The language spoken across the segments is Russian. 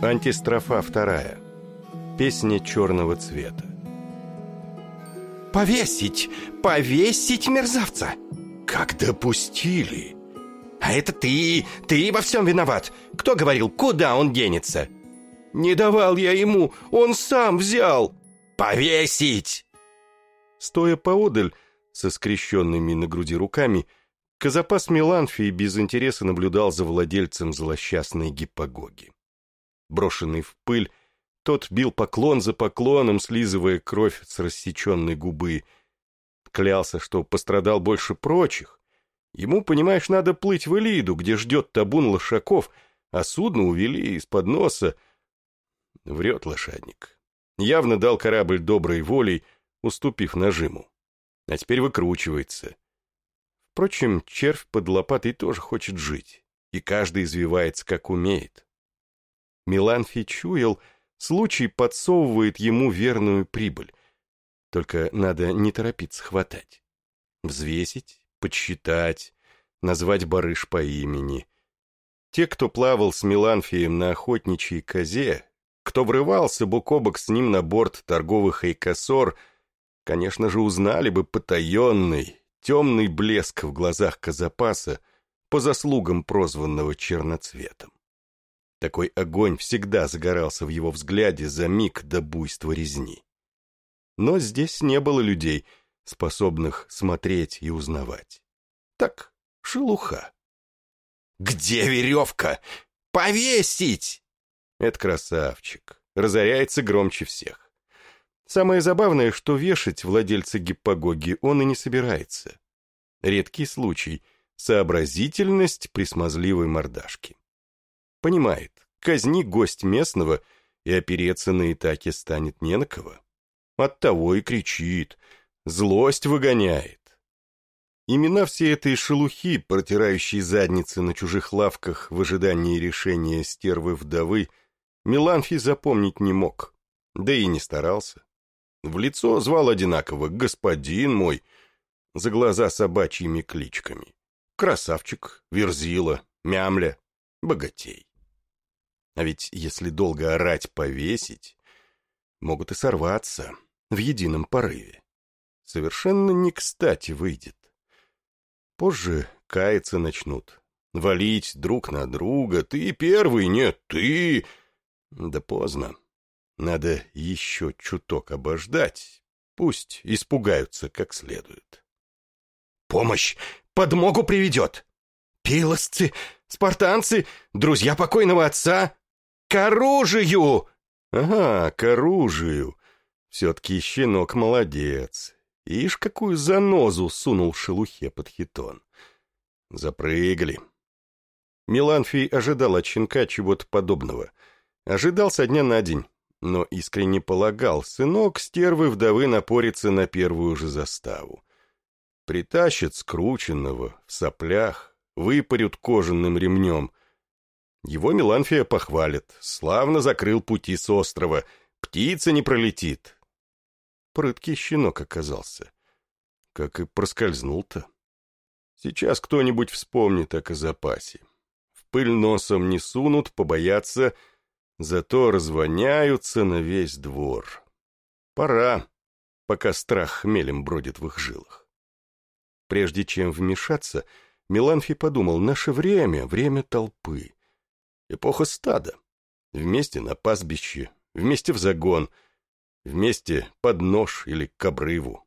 Антистрофа вторая. Песня черного цвета. «Повесить! Повесить мерзавца!» «Как допустили!» «А это ты! Ты во всем виноват! Кто говорил, куда он денется?» «Не давал я ему! Он сам взял!» «Повесить!» Стоя поодаль, со скрещенными на груди руками, Казапас Меланфий без интереса наблюдал за владельцем злосчастной гиппогоги. Брошенный в пыль, тот бил поклон за поклоном, слизывая кровь с рассеченной губы. Клялся, что пострадал больше прочих. Ему, понимаешь, надо плыть в Элиду, где ждет табун лошаков, а судно увели из-под носа. Врет лошадник. Явно дал корабль доброй волей, уступив нажиму. А теперь выкручивается. Впрочем, червь под лопатой тоже хочет жить, и каждый извивается, как умеет. Миланфий чуял, случай подсовывает ему верную прибыль. Только надо не торопиться хватать. Взвесить, подсчитать, назвать барыш по имени. Те, кто плавал с Миланфием на охотничьей козе, кто врывался бок о бок с ним на борт торговых айкосор, конечно же, узнали бы потаенный, темный блеск в глазах Казапаса по заслугам прозванного черноцветом. Такой огонь всегда загорался в его взгляде за миг до буйства резни. Но здесь не было людей, способных смотреть и узнавать. Так, шелуха. «Где веревка? Повесить!» Это красавчик. Разоряется громче всех. Самое забавное, что вешать владельца гиппогоги он и не собирается. Редкий случай — сообразительность при смазливой мордашке. Понимает, казни гость местного, и опереться на Итаке станет не на кого. Оттого и кричит, злость выгоняет. Имена всей этой шелухи, протирающей задницы на чужих лавках в ожидании решения стервы-вдовы, Меланфий запомнить не мог, да и не старался. В лицо звал одинаково «господин мой», за глаза собачьими кличками. Красавчик, Верзила, Мямля, Богатей. А ведь если долго орать повесить, могут и сорваться в едином порыве. Совершенно не кстати выйдет. Позже каяться начнут, валить друг на друга. Ты первый, нет, ты... Да поздно. Надо еще чуток обождать. Пусть испугаются как следует. «Помощь! Подмогу приведет! Пилосцы, спартанцы, друзья покойного отца!» «К оружию!» «Ага, к оружию. Все-таки щенок молодец. Ишь, какую занозу сунул шелухе под хитон. Запрыгали». Миланфий ожидал от щенка чего-то подобного. Ожидал со дня на день, но искренне полагал, сынок стервы вдовы напорится на первую же заставу. Притащит скрученного, в соплях, выпарют кожаным ремнем, его Меланфия похвалит. Славно закрыл пути с острова. Птица не пролетит. Прыткий щенок оказался. Как и проскользнул-то. Сейчас кто-нибудь вспомнит о запасе. В пыль носом не сунут, побоятся, зато развоняются на весь двор. Пора, пока страх хмелем бродит в их жилах. Прежде чем вмешаться, Меланфий подумал, наше время — время толпы. Эпоха стада. Вместе на пастбище, вместе в загон, вместе под нож или к обрыву.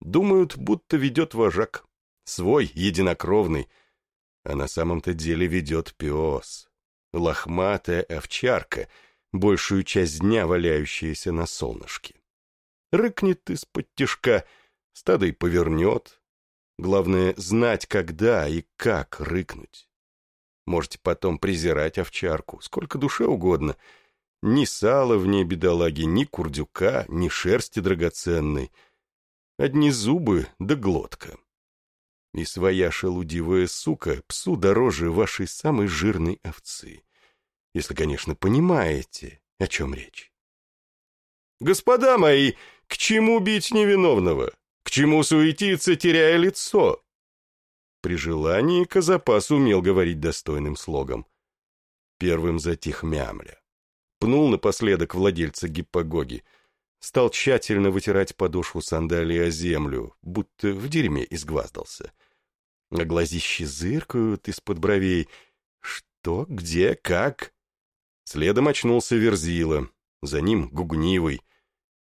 Думают, будто ведет вожак, свой, единокровный, а на самом-то деле ведет пес. Лохматая овчарка, большую часть дня валяющаяся на солнышке. Рыкнет из-под тишка, стадо и повернет. Главное, знать, когда и как рыкнуть. Можете потом презирать овчарку, сколько душе угодно. Ни сала в ней, бедолаги, ни курдюка, ни шерсти драгоценной. Одни зубы да глотка. И своя шелудивая сука псу дороже вашей самой жирной овцы. Если, конечно, понимаете, о чем речь. «Господа мои, к чему бить невиновного? К чему суетиться, теряя лицо?» При желании Казапас умел говорить достойным слогом. Первым затих мямля. пнул напоследок владельца гиппогоги, стал тщательно вытирать подошву сандалии о землю, будто в дерьме изгваздался. А глазищи зыркают из-под бровей. Что, где, как? Следом очнулся Верзила, за ним Гугнивый.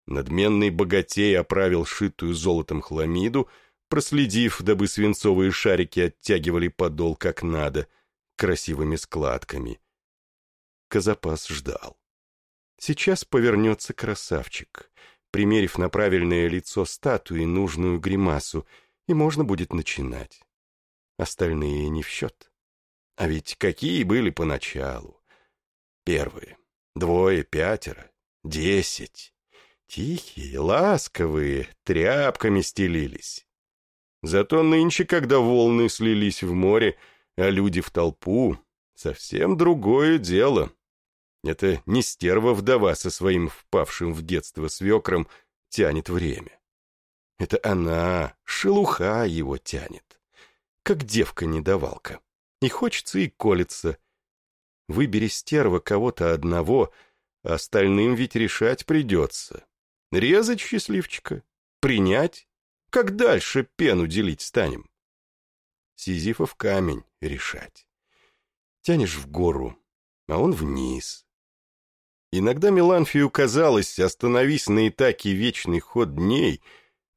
Надменный богатей оправил шитую золотом хламиду, проследив, дабы свинцовые шарики оттягивали подол как надо, красивыми складками. Казапас ждал. Сейчас повернется красавчик, примерив на правильное лицо статуи нужную гримасу, и можно будет начинать. Остальные не в счет. А ведь какие были поначалу? Первые. Двое, пятеро, десять. Тихие, ласковые, тряпками стелились. Зато нынче, когда волны слились в море, а люди в толпу, совсем другое дело. Это не стерва-вдова со своим впавшим в детство свекром тянет время. Это она, шелуха его тянет, как девка-недовалка. И хочется, и колется. Выбери стерва кого-то одного, а остальным ведь решать придется. Резать счастливчика? Принять? Как дальше пену делить станем? Сизифов камень решать. Тянешь в гору, а он вниз. Иногда Меланфию казалось, остановись на Итаке вечный ход дней,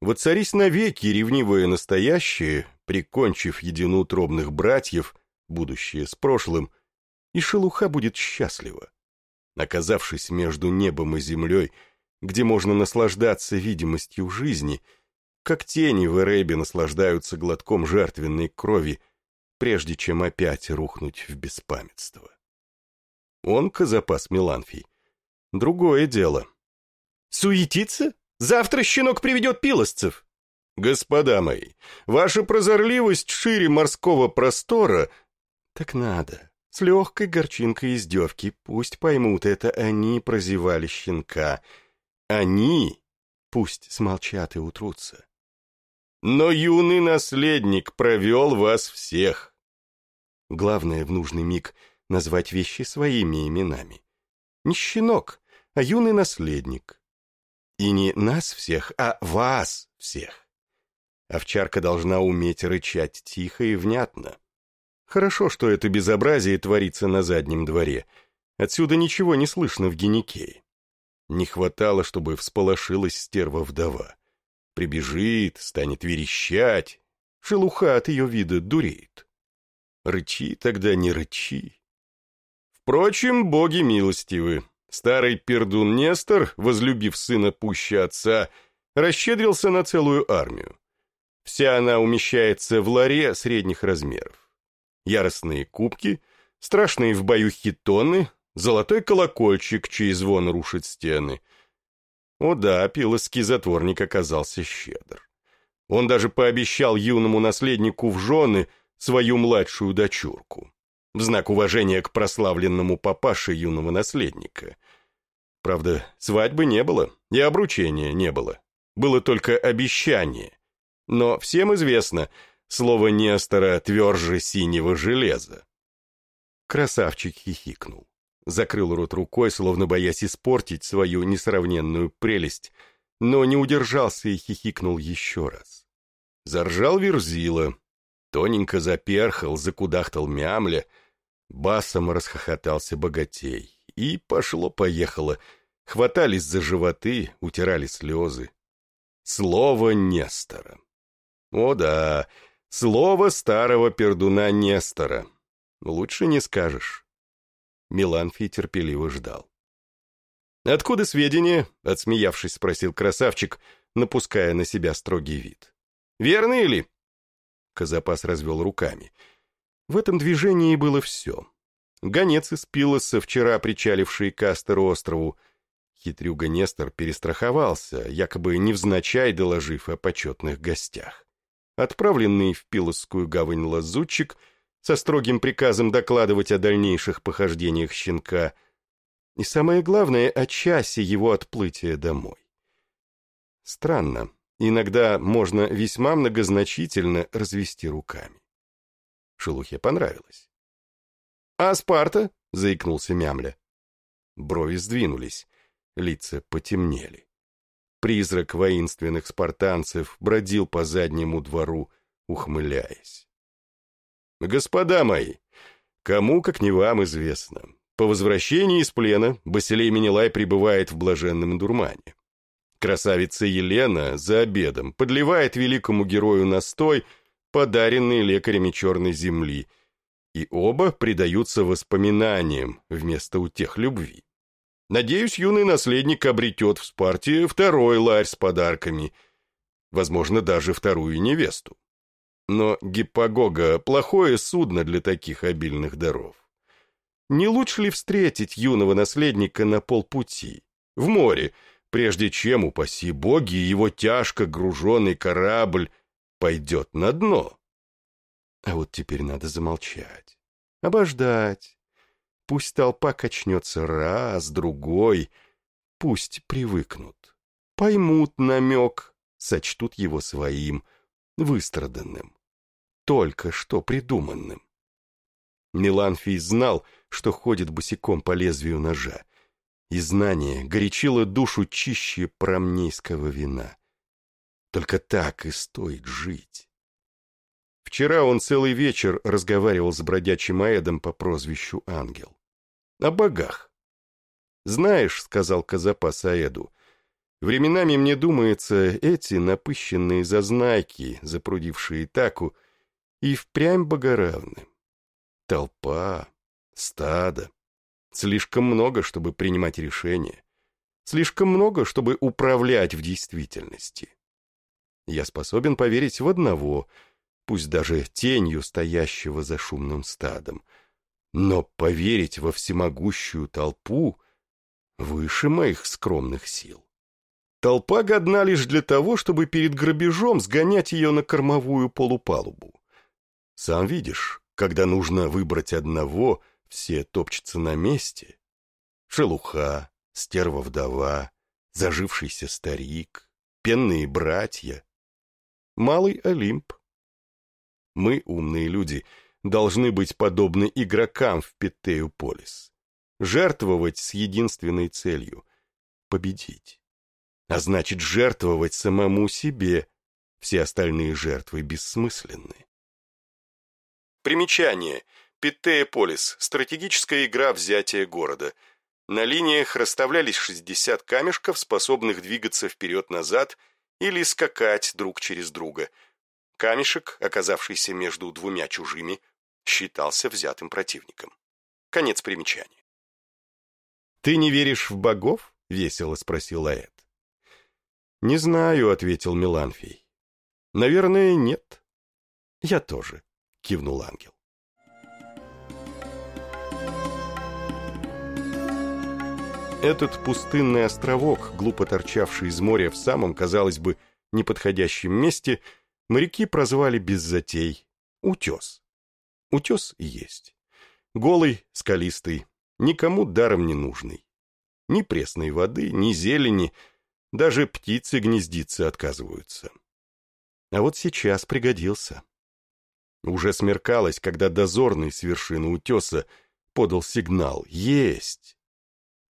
воцарись навеки ревнивое настоящее, прикончив единоутробных братьев, будущее с прошлым, и шелуха будет счастлива. Оказавшись между небом и землей, где можно наслаждаться видимостью жизни, как тени в Эребе наслаждаются глотком жертвенной крови, прежде чем опять рухнуть в беспамятство. Он, Казапас Меланфий, Другое дело. Суетиться? Завтра щенок приведет пилосцев. Господа мои, ваша прозорливость шире морского простора. Так надо. С легкой горчинкой издевки. Пусть поймут это, они прозевали щенка. Они пусть смолчат и утрутся. Но юный наследник провел вас всех. Главное в нужный миг назвать вещи своими именами. Не щенок, а юный наследник. И не нас всех, а вас всех. Овчарка должна уметь рычать тихо и внятно. Хорошо, что это безобразие творится на заднем дворе. Отсюда ничего не слышно в геникее. Не хватало, чтобы всполошилась стерва-вдова. Прибежит, станет верещать. Шелуха от ее вида дуреет. Рычи тогда не рычи. Впрочем, боги милостивы. Старый пердун Нестор, возлюбив сына пуще отца, расщедрился на целую армию. Вся она умещается в ларе средних размеров. Яростные кубки, страшные в бою хитоны, золотой колокольчик, чей звон рушит стены. О да, пилоский затворник оказался щедр. Он даже пообещал юному наследнику в жены свою младшую дочурку в знак уважения к прославленному папаше юного наследника. Правда, свадьбы не было, и обручения не было. Было только обещание. Но всем известно, слово Нестора тверже синего железа. Красавчик хихикнул. Закрыл рот рукой, словно боясь испортить свою несравненную прелесть, но не удержался и хихикнул еще раз. Заржал Верзила, тоненько заперхал, закудахтал мямля — Басом расхохотался богатей. И пошло-поехало. Хватались за животы, утирали слезы. Слово Нестора. О да, слово старого пердуна Нестора. Лучше не скажешь. Миланфий терпеливо ждал. «Откуда сведения?» — отсмеявшись, спросил красавчик, напуская на себя строгий вид. «Верны ли?» Казапас развел руками — в этом движении было все. Гонец из Пилоса, вчера причаливший к острову, хитрюга Нестор перестраховался, якобы невзначай доложив о почетных гостях. Отправленный в Пилосскую гавань лазутчик со строгим приказом докладывать о дальнейших похождениях щенка и, самое главное, о часе его отплытия домой. Странно, иногда можно весьма многозначительно развести руками. Шелухе понравилось. «А Спарта?» — заикнулся Мямля. Брови сдвинулись, лица потемнели. Призрак воинственных спартанцев бродил по заднему двору, ухмыляясь. «Господа мои, кому, как не вам, известно, по возвращении из плена Басилей Менелай пребывает в блаженном дурмане. Красавица Елена за обедом подливает великому герою настой, подаренный лекарями черной земли, и оба предаются воспоминаниям вместо утех любви. Надеюсь, юный наследник обретет в Спарте второй ларь с подарками, возможно, даже вторую невесту. Но Гиппогога — плохое судно для таких обильных даров. Не лучше ли встретить юного наследника на полпути, в море, прежде чем, упаси боги, его тяжко груженный корабль пойдет на дно? А вот теперь надо замолчать, обождать, Пусть толпа качнется раз, другой. Пусть привыкнут. Поймут намек, сочтут его своим, выстраданным. Только что придуманным. Меланфий знал, что ходит босиком по лезвию ножа, и знание горячило душу чище промнейского вина. Только так и стоит жить. Вчера он целый вечер разговаривал с бродячим Аэдом по прозвищу Ангел о богах. «Знаешь», — сказал Казапа Саэду, — «временами мне думается, эти напыщенные зазнайки, запрудившие таку, и впрямь богоравны. Толпа, стадо, слишком много, чтобы принимать решения, слишком много, чтобы управлять в действительности. Я способен поверить в одного, пусть даже тенью стоящего за шумным стадом — но поверить во всемогущую толпу выше моих скромных сил. Толпа годна лишь для того, чтобы перед грабежом сгонять ее на кормовую полупалубу. Сам видишь, когда нужно выбрать одного, все топчутся на месте. Шелуха, стерва-вдова, зажившийся старик, пенные братья. Малый Олимп. Мы, умные люди, — должны быть подобны игрокам в Петтею-Полис. Жертвовать с единственной целью — победить. А значит, жертвовать самому себе. Все остальные жертвы бессмысленны. Примечание. Петтея-Полис — стратегическая игра взятия города. На линиях расставлялись 60 камешков, способных двигаться вперед-назад или скакать друг через друга — Камешек, оказавшийся между двумя чужими, считался взятым противником. Конец примечания. «Ты не веришь в богов?» — весело спросил Аэт. «Не знаю», — ответил Меланфий. «Наверное, нет». «Я тоже», — кивнул ангел. Этот пустынный островок, глупо торчавший из моря в самом, казалось бы, неподходящем месте, моряки прозвали без затей «Утес». Утес есть. Голый, скалистый, никому даром не нужный. Ни пресной воды, ни зелени, даже птицы гнездиться отказываются. А вот сейчас пригодился. Уже смеркалось, когда дозорный с вершины утеса подал сигнал «Есть!».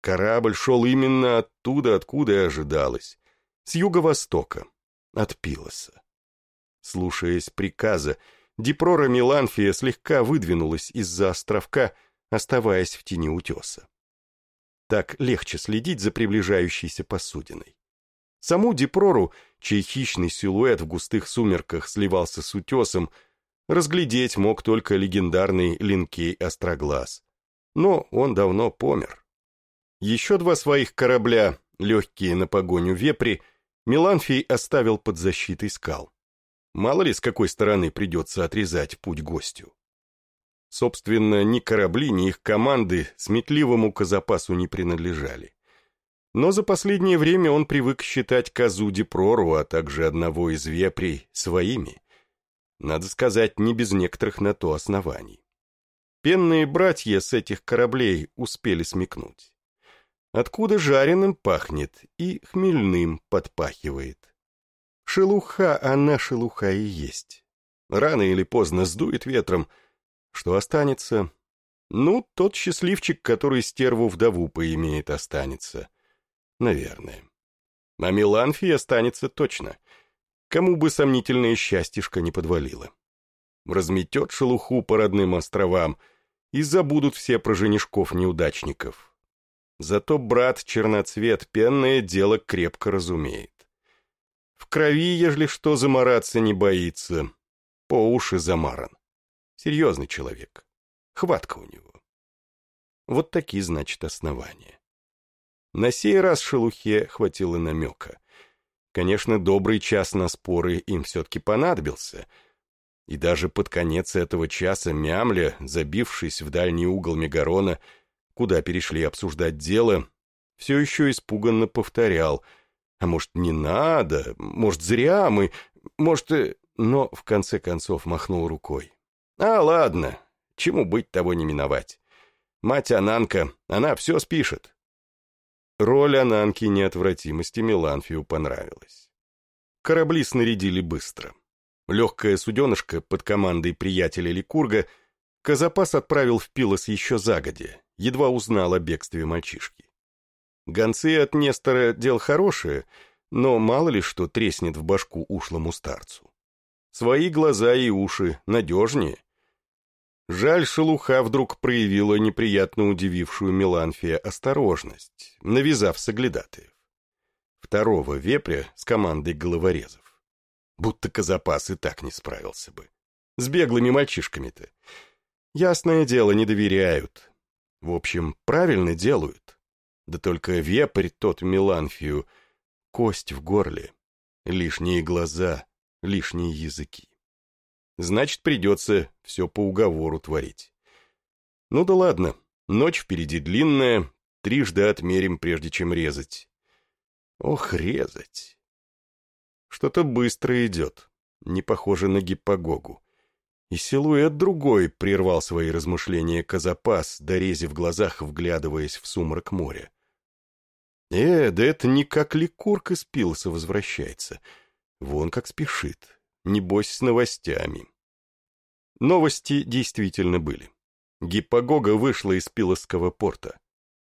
Корабль шел именно оттуда, откуда и ожидалось, с юго-востока, от Пилоса. Слушаясь приказа, Дипрора Миланфия слегка выдвинулась из-за островка, оставаясь в тени утеса. Так легче следить за приближающейся посудиной. Саму Дипрору, чей хищный силуэт в густых сумерках сливался с утесом, разглядеть мог только легендарный Линкей Остроглаз. Но он давно помер. Еще два своих корабля, легкие на погоню вепри, Миланфий оставил под защитой скал. Мало ли, с какой стороны придется отрезать путь гостю. Собственно, ни корабли, ни их команды сметливому казапасу не принадлежали. Но за последнее время он привык считать козу Дипрору, а также одного из вепрей, своими. Надо сказать, не без некоторых на то оснований. Пенные братья с этих кораблей успели смекнуть. Откуда жареным пахнет и хмельным подпахивает. Шелуха, она шелуха и есть. Рано или поздно сдует ветром. Что останется? Ну, тот счастливчик, который стерву-вдову поимеет, останется. Наверное. А Меланфий останется точно. Кому бы сомнительное счастьишко не подвалило. Разметет шелуху по родным островам, и забудут все про женишков-неудачников. Зато брат Черноцвет пенное дело крепко разумеет. В крови, ежели что, замараться не боится. По уши замаран. Серьезный человек. Хватка у него. Вот такие, значит, основания. На сей раз шелухе хватило намека. Конечно, добрый час на споры им все-таки понадобился. И даже под конец этого часа Мямля, забившись в дальний угол Мегарона, куда перешли обсуждать дело, все еще испуганно повторял. «А может, не надо? Может, зря мы? Может...» э, Но в конце концов махнул рукой. «А, ладно, чему быть, того не миновать. Мать Ананка, она все спишет». Роль Ананки неотвратимости Меланфию понравилась. Корабли снарядили быстро. Легкое суденышко под командой приятеля Ликурга Казапас отправил в Пилос еще загодя, едва узнал о бегстве мальчишки. Гонцы от Нестора дел хорошее, но мало ли что треснет в башку ушлому старцу. Свои глаза и уши надежнее, Жаль, шелуха вдруг проявила неприятно удивившую Меланфия осторожность, навязав соглядатаев. Второго вепря с командой головорезов. Будто Казапас и так не справился бы. С беглыми мальчишками-то. Ясное дело, не доверяют. В общем, правильно делают. Да только вепрь тот Меланфию, кость в горле, лишние глаза, лишние языки. Значит, придется все по уговору творить. Ну да ладно, ночь впереди длинная, трижды отмерим, прежде чем резать. Ох, резать. Что-то быстро идет, не похоже на гиппогогу. И силуэт другой прервал свои размышления Казапас, дорези в глазах, вглядываясь в сумрак моря. Э, да это не как ликурка из Пилоса возвращается. Вон как спешит. Небось, с новостями. Новости действительно были. Гиппогога вышла из Пилосского порта.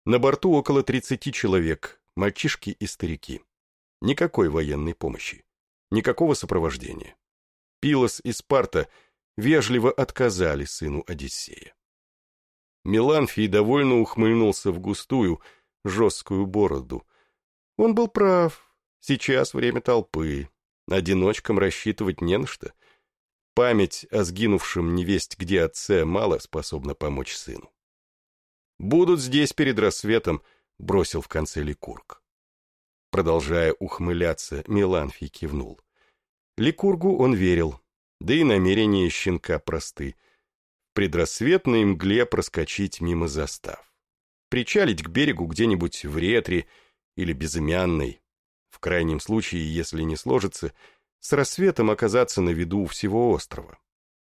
На борту около 30 человек, мальчишки и старики. Никакой военной помощи. Никакого сопровождения. Пилос и Спарта вежливо отказали сыну Одиссея. Меланфий довольно ухмыльнулся в густую, жесткую бороду. Он был прав. Сейчас время толпы. Одиночкам рассчитывать не на что. Память о сгинувшем невесть где отце мало способна помочь сыну. «Будут здесь перед рассветом», — бросил в конце Ликург. Продолжая ухмыляться, Меланфий кивнул. Ликургу он верил, да и намерения щенка просты. В предрассветной мгле проскочить мимо застав. Причалить к берегу где-нибудь в ретре или безымянной, в крайнем случае, если не сложится, с рассветом оказаться на виду всего острова.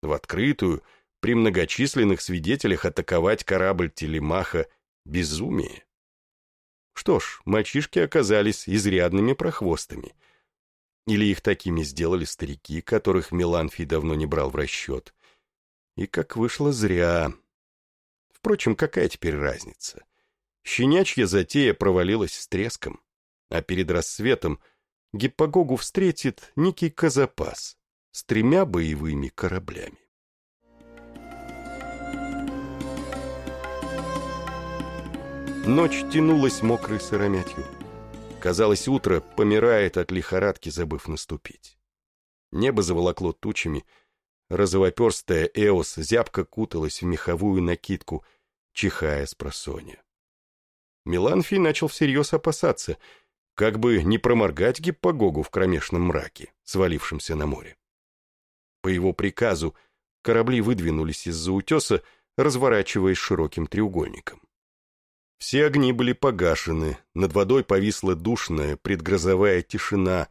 В открытую, при многочисленных свидетелях атаковать корабль Телемаха – безумие. Что ж, мальчишки оказались изрядными прохвостами. Или их такими сделали старики, которых Меланфий давно не брал в расчет. И как вышло зря. Впрочем, какая теперь разница? Щенячья затея провалилась с треском а перед рассветом Гиппогогу встретит некий Казапас с тремя боевыми кораблями. Ночь тянулась мокрой сыромятью. Казалось, утро помирает от лихорадки, забыв наступить. Небо заволокло тучами, розовоперстая Эос зябко куталась в меховую накидку, чихая с просонья. Меланфий начал всерьез опасаться — как бы не проморгать гиппогогу в кромешном мраке, свалившемся на море. По его приказу корабли выдвинулись из-за утеса, разворачиваясь широким треугольником. Все огни были погашены, над водой повисла душная предгрозовая тишина,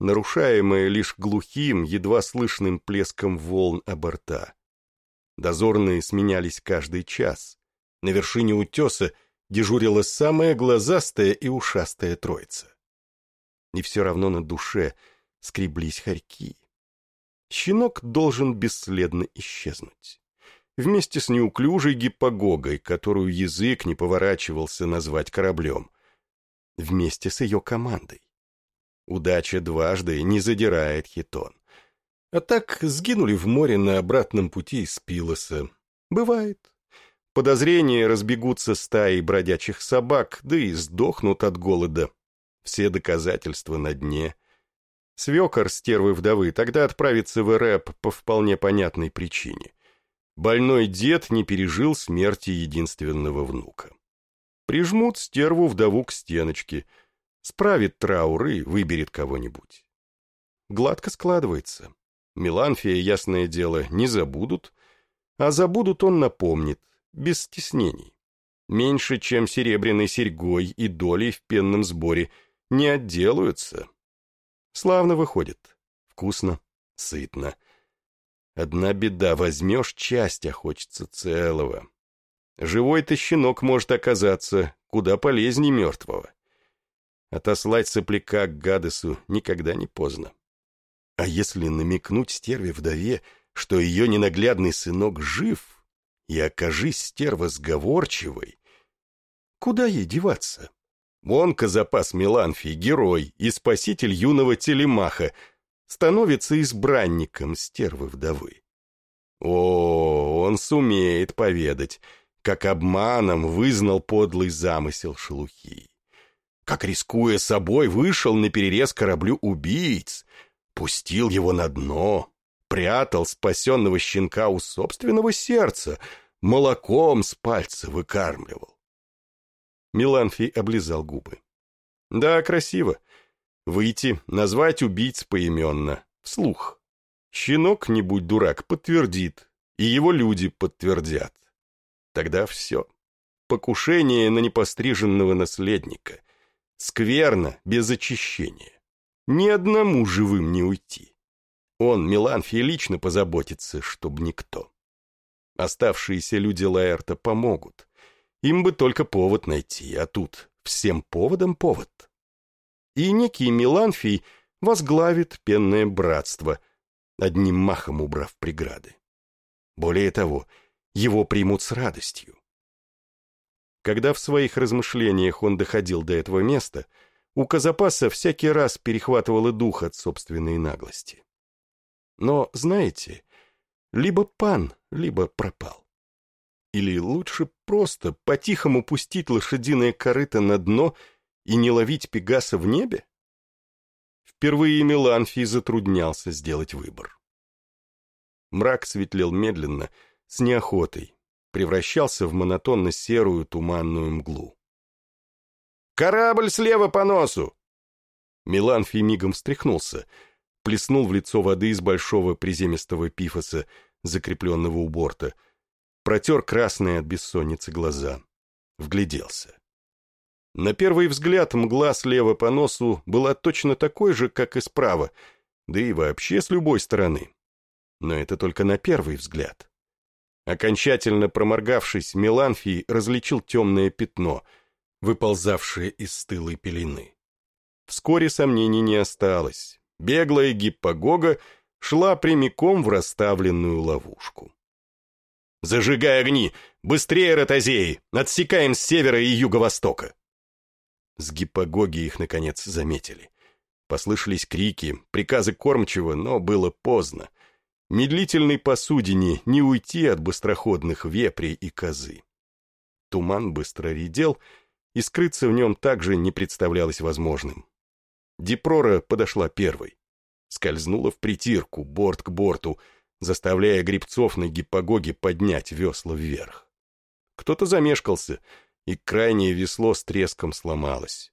нарушаемая лишь глухим, едва слышным плеском волн о борта. Дозорные сменялись каждый час. На вершине утеса дежурила самая глазастая и ушастая троица. И все равно на душе скреблись хорьки. Щенок должен бесследно исчезнуть. вместе с неуклюжей гиппогогой, которую язык не поворачивался назвать кораблем, вместе с ее командой. Удача дважды не задирает хитон. А так сгинули в море на обратном пути из Пилоса. Бывает. Подозрения разбегутся стаи бродячих собак, да и сдохнут от голода. Все доказательства на дне. Свекор стервы вдовы тогда отправится в РЭП по вполне понятной причине. Больной дед не пережил смерти единственного внука. Прижмут стерву вдову к стеночке, справит траур и выберет кого-нибудь. Гладко складывается. Меланфия, ясное дело, не забудут, а забудут он напомнит, без стеснений. Меньше, чем серебряной серьгой и долей в пенном сборе, не отделаются. Славно выходит. Вкусно, сытно. Одна беда, возьмешь часть, а хочется целого. Живой-то щенок может оказаться куда полезнее мертвого. Отослать сопляка к Гадесу никогда не поздно. А если намекнуть стерве вдове, что ее ненаглядный сынок жив, и окажись стерва сговорчивой, куда ей деваться? Вон запас Меланфий, герой и спаситель юного телемаха, становится избранником стервы-вдовы. О, он сумеет поведать, как обманом вызнал подлый замысел шелухи, как, рискуя собой, вышел на перерез кораблю убийц, пустил его на дно, прятал спасенного щенка у собственного сердца, молоком с пальца выкармливал. Миланфий облизал губы. Да, красиво. Выйти, назвать убийц поименно, вслух. Щенок, не будь дурак, подтвердит, и его люди подтвердят. Тогда все. Покушение на непостриженного наследника. Скверно, без очищения. Ни одному живым не уйти. Он, Меланфий, лично позаботится, чтобы никто. Оставшиеся люди Лаэрта помогут. Им бы только повод найти, а тут всем поводом повод и некий Миланфий возглавит пенное братство, одним махом убрав преграды. Более того, его примут с радостью. Когда в своих размышлениях он доходил до этого места, у Казапаса всякий раз перехватывало дух от собственной наглости. Но, знаете, либо пан, либо пропал. Или лучше просто по-тихому пустить лошадиное корыто на дно и не ловить Пегаса в небе? Впервые Меланфий затруднялся сделать выбор. Мрак светлел медленно, с неохотой, превращался в монотонно-серую туманную мглу. «Корабль слева по носу!» Меланфий мигом встряхнулся, плеснул в лицо воды из большого приземистого пифоса, закрепленного у борта, протер красные от бессонницы глаза, вгляделся. На первый взгляд мгла слева по носу была точно такой же, как и справа, да и вообще с любой стороны. Но это только на первый взгляд. Окончательно проморгавшись, Меланфий различил темное пятно, выползавшее из стылой пелены. Вскоре сомнений не осталось. Беглая гиппогога шла прямиком в расставленную ловушку. «Зажигай огни! Быстрее, ротозеи! Отсекаем с севера и юго-востока!» С гиппогоги их, наконец, заметили. Послышались крики, приказы кормчего, но было поздно. Медлительной посудине не уйти от быстроходных вепрей и козы. Туман быстро редел, и скрыться в нем также не представлялось возможным. Дипрора подошла первой. Скользнула в притирку, борт к борту, заставляя грибцов на гиппогоге поднять весла вверх. Кто-то замешкался — и крайнее весло с треском сломалось.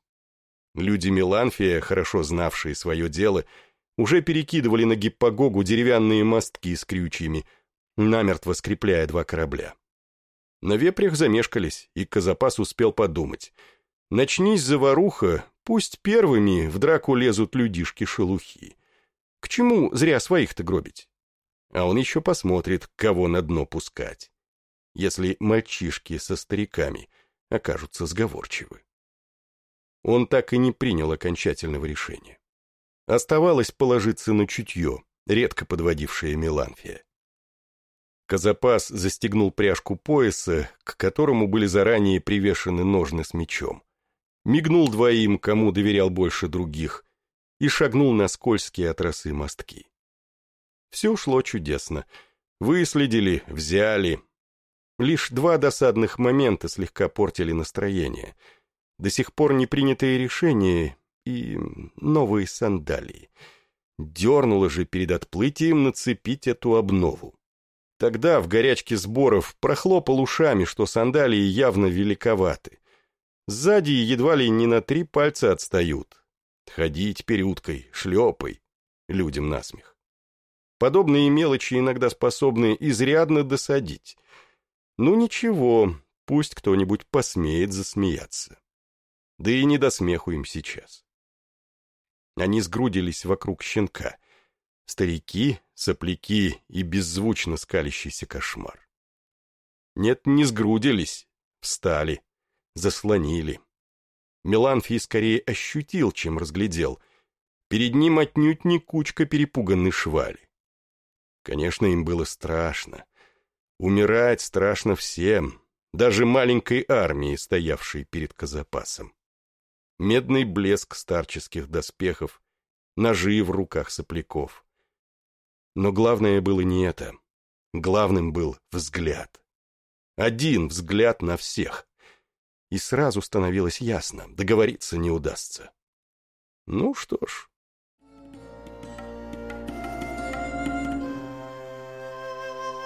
Люди Меланфия, хорошо знавшие свое дело, уже перекидывали на гиппогогу деревянные мостки с крючьями, намертво скрепляя два корабля. На вепрях замешкались, и Казапас успел подумать. Начнись заваруха, пусть первыми в драку лезут людишки-шелухи. К чему зря своих-то гробить? А он еще посмотрит, кого на дно пускать. Если мальчишки со стариками окажутся сговорчивы. Он так и не принял окончательного решения. Оставалось положиться на чутье, редко подводившее Меланфия. Казапас застегнул пряжку пояса, к которому были заранее привешены ножны с мечом. Мигнул двоим, кому доверял больше других, и шагнул на скользкие от росы мостки. Все шло чудесно. Выследили, взяли. Лишь два досадных момента слегка портили настроение. До сих пор не принятые решения и новые сандалии. Дернуло же перед отплытием нацепить эту обнову. Тогда в горячке сборов прохлопал ушами, что сандалии явно великоваты. Сзади едва ли не на три пальца отстают. Ходить теперь уткой, шлепой, людям насмех. Подобные мелочи иногда способны изрядно досадить. Ну ничего, пусть кто-нибудь посмеет засмеяться. Да и не до смеху им сейчас. Они сгрудились вокруг щенка. Старики, сопляки и беззвучно скалящийся кошмар. Нет, не сгрудились, встали, заслонили. Меланфий скорее ощутил, чем разглядел. Перед ним отнюдь не кучка перепуганной швали. Конечно, им было страшно. Умирать страшно всем, даже маленькой армии, стоявшей перед Казапасом медный блеск старческих доспехов, ножи в руках сопляков. Но главное было не это. Главным был взгляд. Один взгляд на всех. И сразу становилось ясно, договориться не удастся. Ну что ж.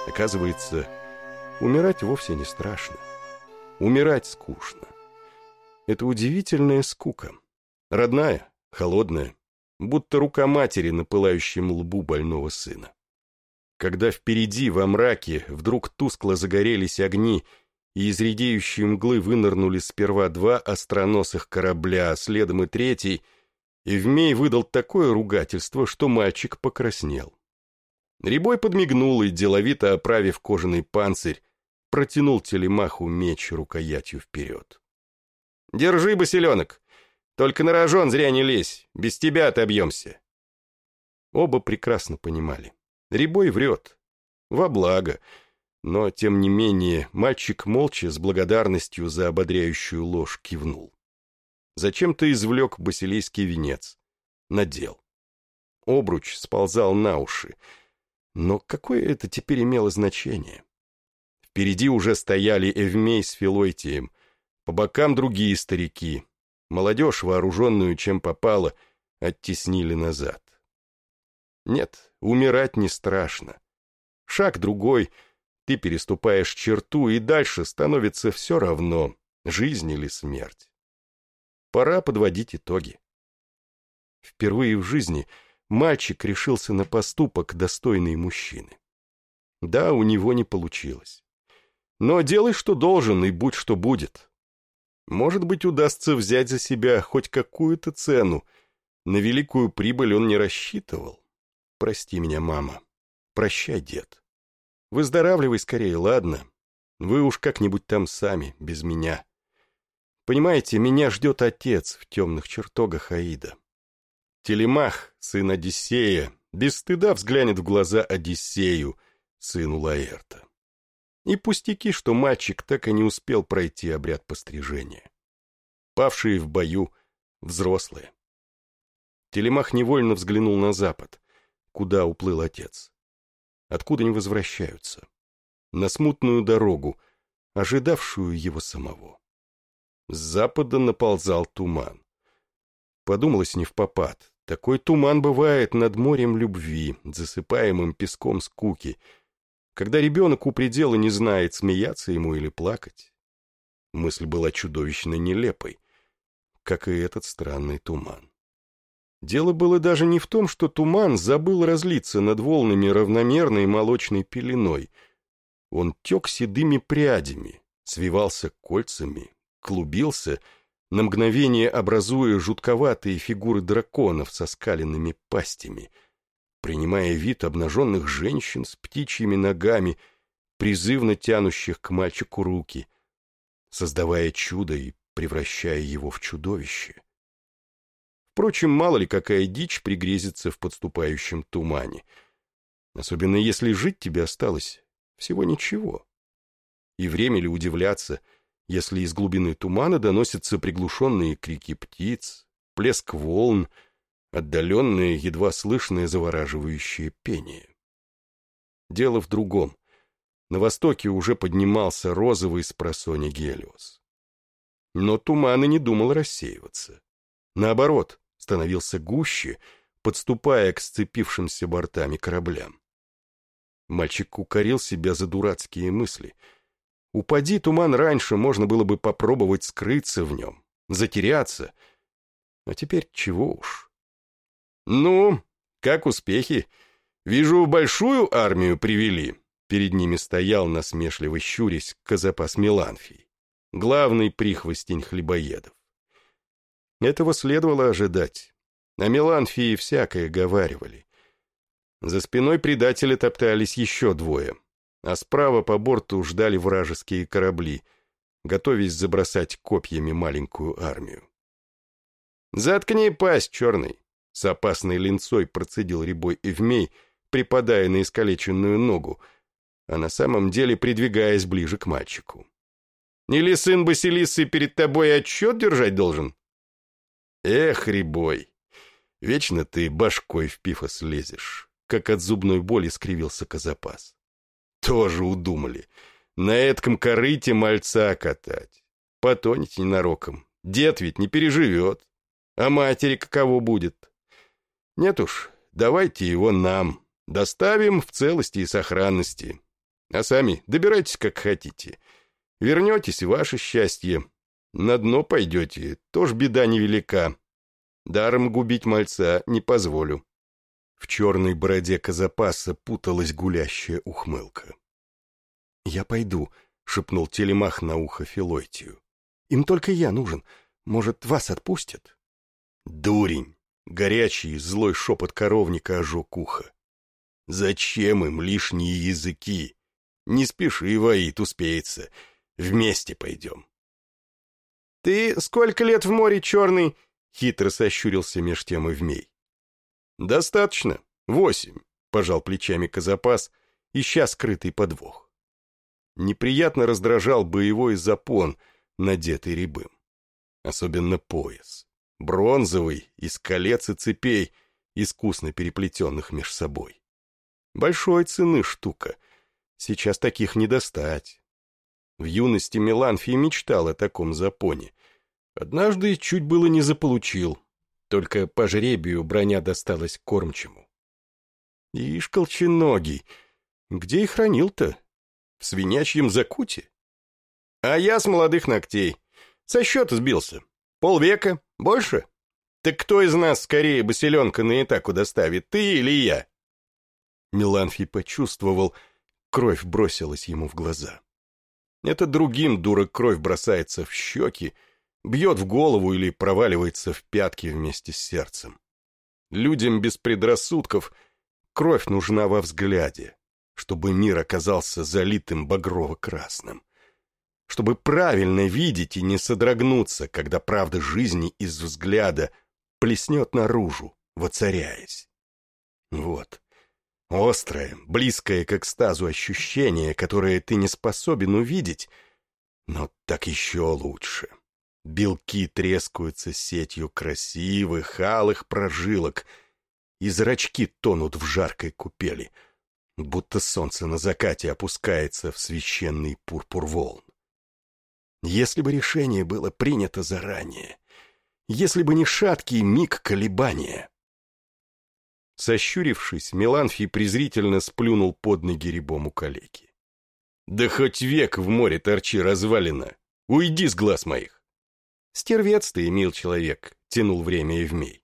Оказывается, умирать вовсе не страшно. Умирать скучно. Это удивительная скука. Родная, холодная, будто рука матери на пылающем лбу больного сына. Когда впереди, во мраке, вдруг тускло загорелись огни, и из редеющей мглы вынырнули сперва два остроносых корабля, а следом и третий, Евмей выдал такое ругательство, что мальчик покраснел. Рябой подмигнул и, деловито оправив кожаный панцирь, протянул телемаху меч рукоятью вперед. Держи, басиленок. Только на рожон зря не лезь, без тебя отобьемся. Оба прекрасно понимали. Рябой врет. Во благо. Но, тем не менее, мальчик молча, с благодарностью за ободряющую ложь, кивнул. Зачем-то извлек басилейский венец. Надел. Обруч сползал на уши. Но какое это теперь имело значение? Впереди уже стояли Эвмей с Филойтием — по бокам другие старики. Молодежь, вооруженную чем попало, оттеснили назад. Нет, умирать не страшно. Шаг другой, ты переступаешь черту, и дальше становится все равно, жизнь или смерть. Пора подводить итоги. Впервые в жизни мальчик решился на поступок, достойный мужчины. Да, у него не получилось. Но делай, что должен, и будь, что будет. Может быть, удастся взять за себя хоть какую-то цену. На великую прибыль он не рассчитывал. Прости меня, мама. Прощай, дед. Выздоравливай скорее, ладно? Вы уж как-нибудь там сами, без меня. Понимаете, меня ждет отец в темных чертогах Аида. Телемах, сын Одиссея, без стыда взглянет в глаза Одиссею, сыну Лаэрта. И пустяки, что мальчик так и не успел пройти обряд пострижения. Павшие в бою взрослые. Телемах невольно взглянул на запад, куда уплыл отец. Откуда не возвращаются? На смутную дорогу, ожидавшую его самого. С запада наползал туман. Подумалось не в попад. Такой туман бывает над морем любви, засыпаемым песком скуки — когда ребенок у предела не знает, смеяться ему или плакать. Мысль была чудовищно нелепой, как и этот странный туман. Дело было даже не в том, что туман забыл разлиться над волнами равномерной молочной пеленой. Он тек седыми прядями, свивался кольцами, клубился, на мгновение образуя жутковатые фигуры драконов со скаленными пастями — принимая вид обнаженных женщин с птичьими ногами, призывно тянущих к мальчику руки, создавая чудо и превращая его в чудовище. Впрочем, мало ли какая дичь пригрезится в подступающем тумане. Особенно если жить тебе осталось Всего ничего. И время ли удивляться, если из глубины тумана доносятся приглушенные крики птиц, плеск волн, отдаленное, едва слышное завораживающее пение. Дело в другом. На востоке уже поднимался розовый с Гелиос. Но туман и не думал рассеиваться. Наоборот, становился гуще, подступая к сцепившимся бортами кораблям. Мальчик укорил себя за дурацкие мысли. Упади туман раньше, можно было бы попробовать скрыться в нем, затеряться. А теперь чего уж. «Ну, как успехи? Вижу, большую армию привели». Перед ними стоял, насмешливо щурясь, Казапас Меланфий, главный прихвостень хлебоедов. Этого следовало ожидать. На Меланфии всякое говаривали. За спиной предателя топтались еще двое, а справа по борту ждали вражеские корабли, готовясь забросать копьями маленькую армию. «Заткни пасть, черный!» — с опасной линцой процедил рябой Эвмей, припадая на искалеченную ногу, а на самом деле придвигаясь ближе к мальчику. «Или сын Басилисы перед тобой отчет держать должен?» Эх, Рябой, вечно ты башкой в пифос лезешь, как от зубной боли скривился Казапас. Тоже удумали. На этком корыте мальца катать. Потонете ненароком. Дед ведь не переживет. А матери каково будет? Нет уж, давайте его нам. Доставим в целости и сохранности. А сами добирайтесь как хотите. Вернетесь, ваше счастье. На дно пойдете, тоже беда невелика. Даром губить мальца не позволю. В черной бороде Казапаса путалась гулящая ухмылка. «Я пойду», — шепнул телемах на ухо Филойтию. «Им только я нужен. Может, вас отпустят?» «Дурень!» — горячий, злой шепот коровника ожег ухо. «Зачем им лишние языки? Не спеши, Ваид, успеется. Вместе пойдем». «Ты сколько лет в море, черный?» — хитро сощурился меж тем и вмей. «Достаточно. Восемь», — пожал плечами Казапас, ища скрытый подвох. Неприятно раздражал боевой запон, надетый рябым. Особенно пояс. Бронзовый, из колец и цепей, искусно переплетенных меж собой. Большой цены штука. Сейчас таких не достать. В юности Меланфий мечтал о таком запоне. Однажды чуть было не заполучил. Только по жребию броня досталась кормчему. Ишь, колченогий, где и хранил-то? В свинячьем закуте? А я с молодых ногтей. Со счета сбился. Полвека? Больше? Так кто из нас скорее басиленка на Итаку доставит, ты или я? Меланфий почувствовал, кровь бросилась ему в глаза. Это другим дура кровь бросается в щеки, бьет в голову или проваливается в пятки вместе с сердцем. Людям без предрассудков кровь нужна во взгляде, чтобы мир оказался залитым багрово-красным, чтобы правильно видеть и не содрогнуться, когда правда жизни из взгляда плеснет наружу, воцаряясь. Вот, острое, близкое к экстазу ощущение, которое ты не способен увидеть, но так еще лучше. — Белки трескаются сетью красивых, алых прожилок, и зрачки тонут в жаркой купели, будто солнце на закате опускается в священный пурпур волн. Если бы решение было принято заранее, если бы не шаткий миг колебания. Сощурившись, Меланфий презрительно сплюнул под ноги рябому калеки. «Да хоть век в море торчи развалина! Уйди с глаз моих!» Стервец ты, мил человек, тянул время и вмей.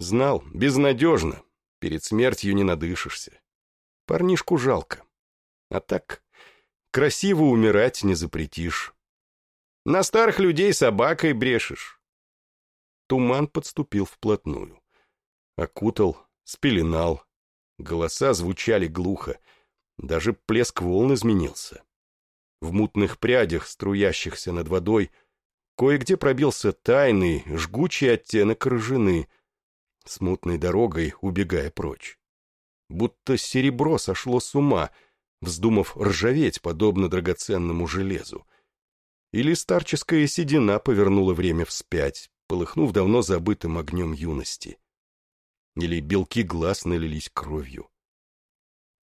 Знал, безнадежно, перед смертью не надышишься. Парнишку жалко. А так, красиво умирать не запретишь. На старых людей собакой брешешь. Туман подступил вплотную. Окутал, спеленал. Голоса звучали глухо. Даже плеск волн изменился. В мутных прядях, струящихся над водой, Кое-где пробился тайный, жгучий оттенок рыжины, смутной дорогой убегая прочь. Будто серебро сошло с ума, вздумав ржаветь, подобно драгоценному железу. Или старческая седина повернула время вспять, полыхнув давно забытым огнем юности. Или белки глаз налились кровью.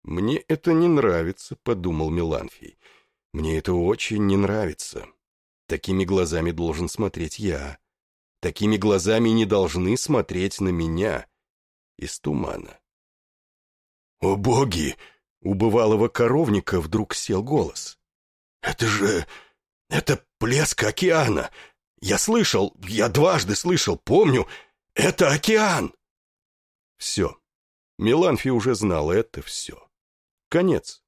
«Мне это не нравится», — подумал Меланфий. «Мне это очень не нравится. Такими глазами должен смотреть я. Такими глазами не должны смотреть на меня. Из тумана». «О боги!» — у бывалого коровника вдруг сел голос. «Это же... это плеск океана! Я слышал, я дважды слышал, помню, это океан!» Все. Меланфи уже знал это все. Конец.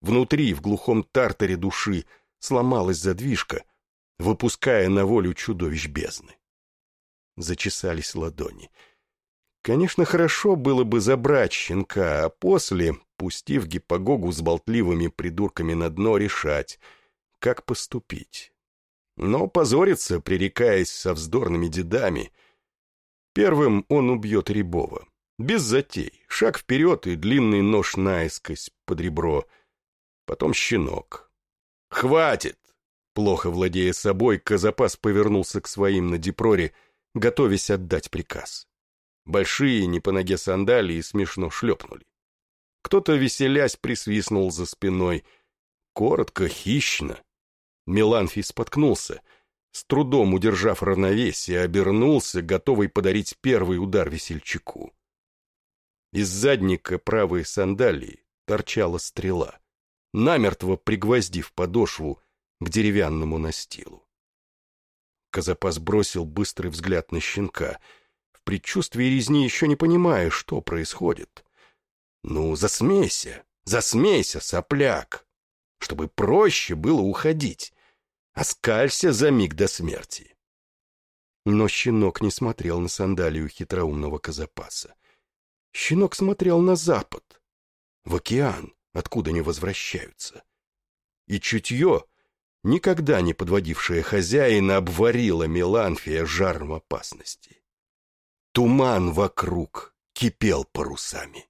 Внутри, в глухом тартаре души, сломалась задвижка, выпуская на волю чудовищ бездны. Зачесались ладони. Конечно, хорошо было бы забрать щенка, а после, пустив гипогогу с болтливыми придурками на дно, решать, как поступить. Но позориться, пререкаясь со вздорными дедами. Первым он убьет Рябова. Без затей. Шаг вперед и длинный нож наискось под ребро. Потом щенок. «Хватит!» Плохо владея собой, Казапас повернулся к своим на Дипроре, готовясь отдать приказ. Большие, не по ноге сандалии, смешно шлепнули. Кто-то, веселясь, присвистнул за спиной. Коротко, хищно. Меланфий споткнулся. С трудом удержав равновесие, обернулся, готовый подарить первый удар весельчаку. Из задника правой сандалии торчала стрела, намертво пригвоздив подошву к деревянному настилу. Казапас бросил быстрый взгляд на щенка, в предчувствии резни еще не понимая, что происходит. «Ну, засмейся, засмейся, сопляк!» чтобы проще было уходить. Оскалься за миг до смерти. Но щенок не смотрел на сандалию хитроумного Казапаса. Щенок смотрел на запад, в океан, откуда не возвращаются. И чутье, никогда не подводившее хозяина, обварило Меланфия жаром опасности. Туман вокруг кипел парусами.